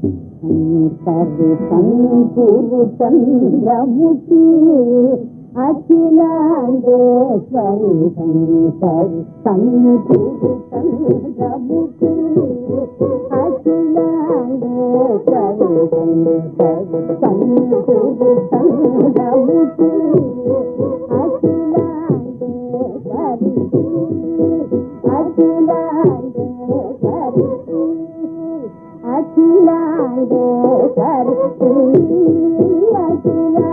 శంకరి శంకురు చంద్రముఖి అఖిలాండేశ్వరి శంకరి శంకురు చంద్రముఖి అఖిలాండేశ్వరి శంకరి శంకురు చంద్రముఖి அகிலாண்டே பருத்தி அகிலா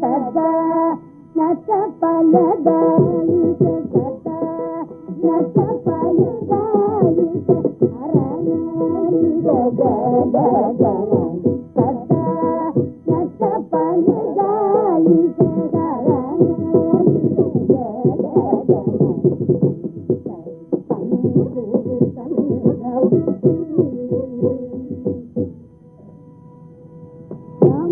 ఫలదాయిక సదా పలదా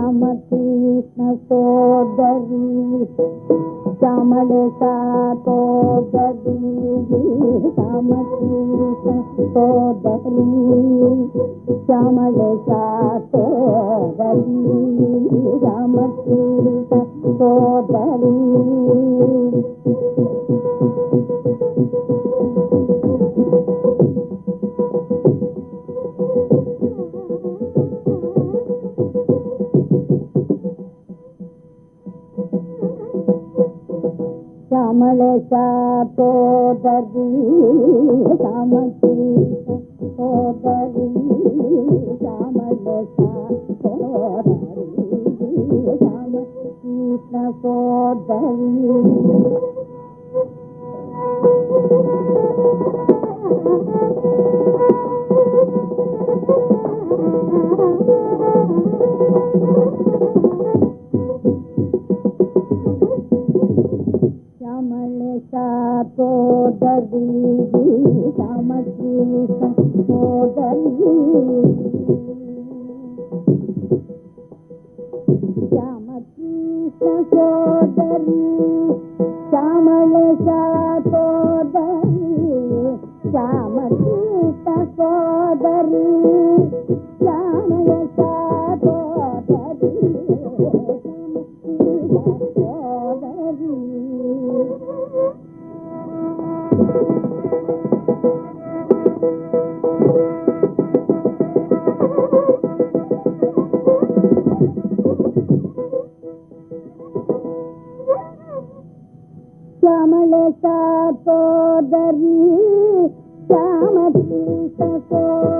श शामल सातो बदिली राम शामल सात శ్యామల సాతోదరి రామకృష్ణ సోదరి శ్యామల సాతోదరి శ్యామకి సోదరి శ్యామల సాతోదరి శ్యామ కృష్ణ సోదరి. శ్యామళ సోదరి శ్యామళ సోదరి శ్యామకృష్ణ సోదరి శ్యామల సోదరి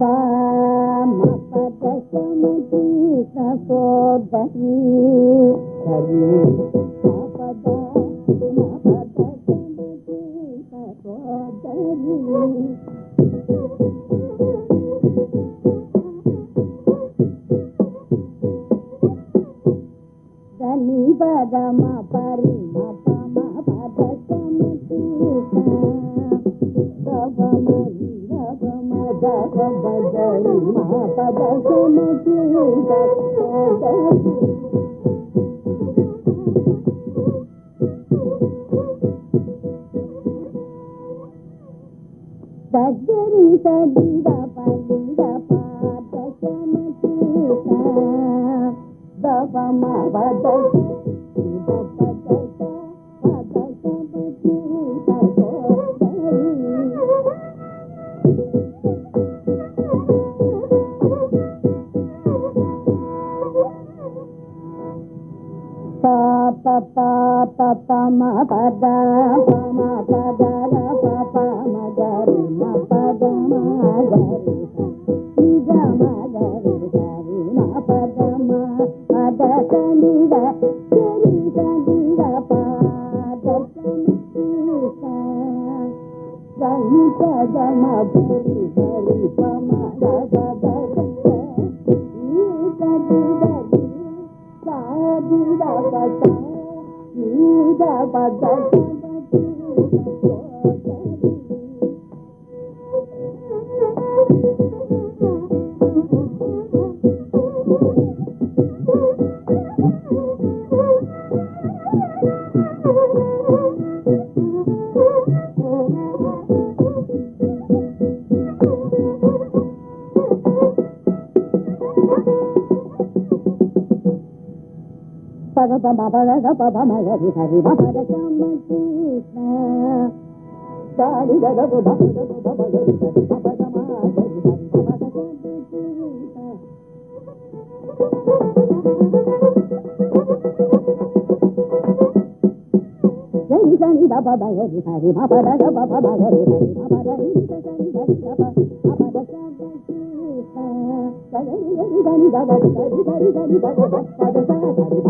సోదరి శ్యామతి సోదరి శ్యామల సోదరి హరి పద పద సోదరి దని పదమ పరి మపమ పద సమతి సవమ రవమ దవ బదరి మా పద సమతి సోదరి సజ్జరి సదిద పలిద పాద సమతి దవమ పద పద పద పమ పద పమ పద ర పప మగరి మ పద మగరి నిజ మగరి గరి మ పద మ పద సని ర సరి సని ర పాద సని సని పద మ భరి భరి పమ ర నీద పద పద పద పద పద మగరి హరి పద శ్యామ కృష్ణ సారి గద బుధ బుధ బుధ మగరి హరి పద మగరి హరి పద శ్యామ జని జని దబ మగరి హరి పద దబ పద మగరి హరి పద ని జని జని దబ పద శ్యామ గని దబ గరి గరి గరి దబ పద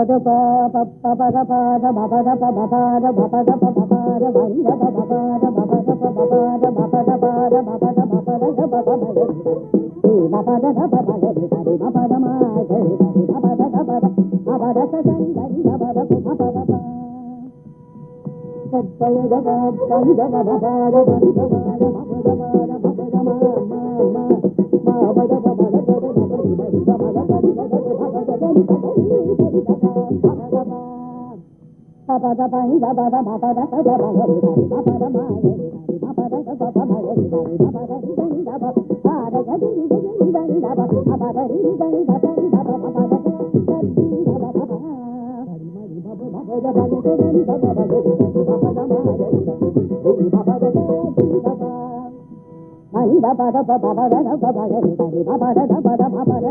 పద పాద పద పాద భపద పద భపద పద భరి భపద భపద పద భపద పాద భపద భపద భపద భపద హరి భపద మా హరి భపద భపద భపద సదరి హరి భపద భపద సత్పయ భపద భపద భపద భపద భపద భపద మా మా మా భపద Baba da baba da baba da baba da baba da baba da baba da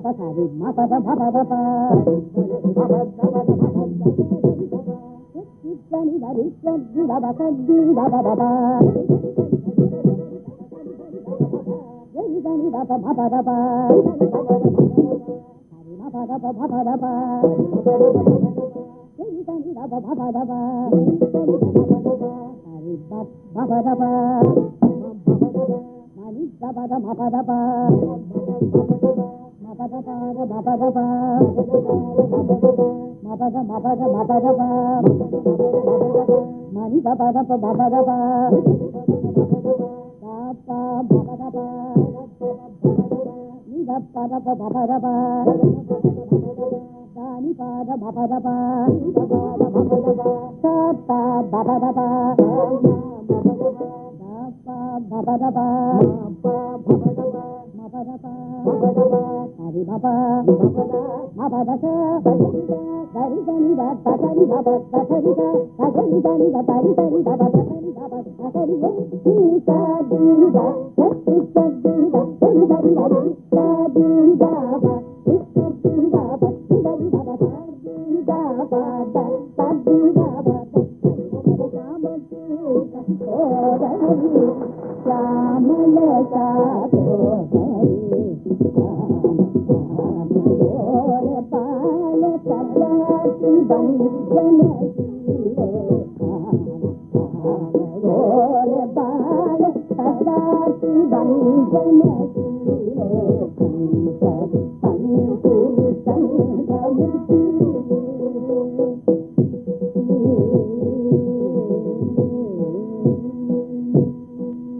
పద సరి మ పద భవ పని వరి గిరవ కద్దిరవ గని రప భవ రప హరి మ పద భవ రప గని గని రప భవ రప హరి భవ రప మని రప రప రప మని పద పద పద పద పద పద దాని పాద భపద పద పద పద పద సరి మప మప దశ సరి సని ద సరి ద సరి ద సరి సని ద సరి సని ద సరి ద సరి ద సరి ద సరి ద సరి ద సరి ద సరి ద bánh lên